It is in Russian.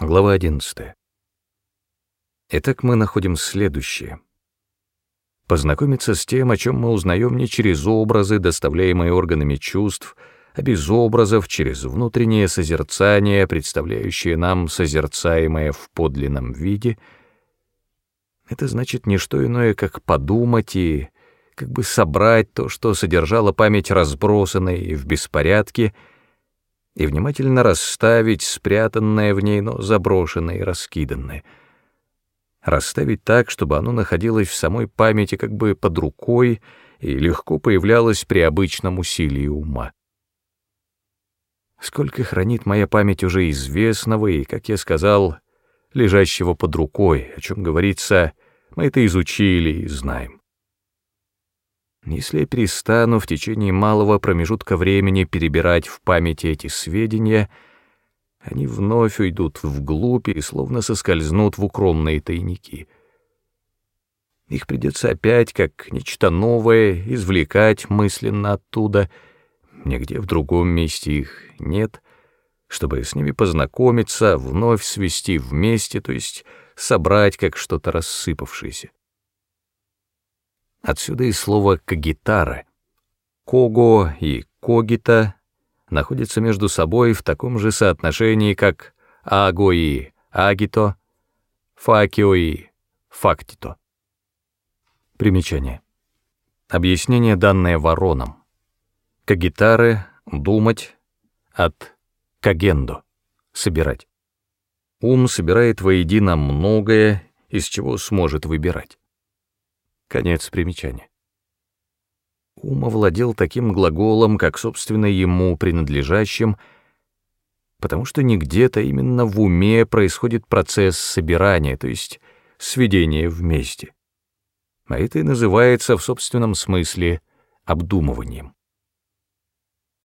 Глава 11. Итак, мы находим следующее. Познакомиться с тем, о чем мы узнаем не через образы, доставляемые органами чувств, а без образов, через внутреннее созерцание, представляющее нам созерцаемое в подлинном виде, это значит не что иное, как подумать и как бы собрать то, что содержала память разбросанной и в беспорядке, и внимательно расставить спрятанное в ней, но заброшенное и раскиданное. Расставить так, чтобы оно находилось в самой памяти как бы под рукой и легко появлялось при обычном усилии ума. Сколько хранит моя память уже известного и, как я сказал, лежащего под рукой, о чем говорится, мы это изучили и знаем. Если я перестану в течение малого промежутка времени перебирать в памяти эти сведения, они вновь уйдут вглубь и словно соскользнут в укромные тайники. Их придется опять, как нечто новое, извлекать мысленно оттуда, нигде в другом месте их нет, чтобы с ними познакомиться, вновь свести вместе, то есть собрать как что-то рассыпавшееся. Отсюда и слово «кагитара». «Кого» и «когита» находятся между собой в таком же соотношении, как «аго» и «агито», «факио» и «фактито». Примечание. Объяснение, данное вороном. Кагитары — думать, от кагендо — собирать. Ум собирает воедино многое, из чего сможет выбирать. Конец примечания. Ум овладел таким глаголом, как, собственно, ему принадлежащим, потому что не где-то именно в уме происходит процесс собирания, то есть сведения вместе. А это и называется в собственном смысле обдумыванием.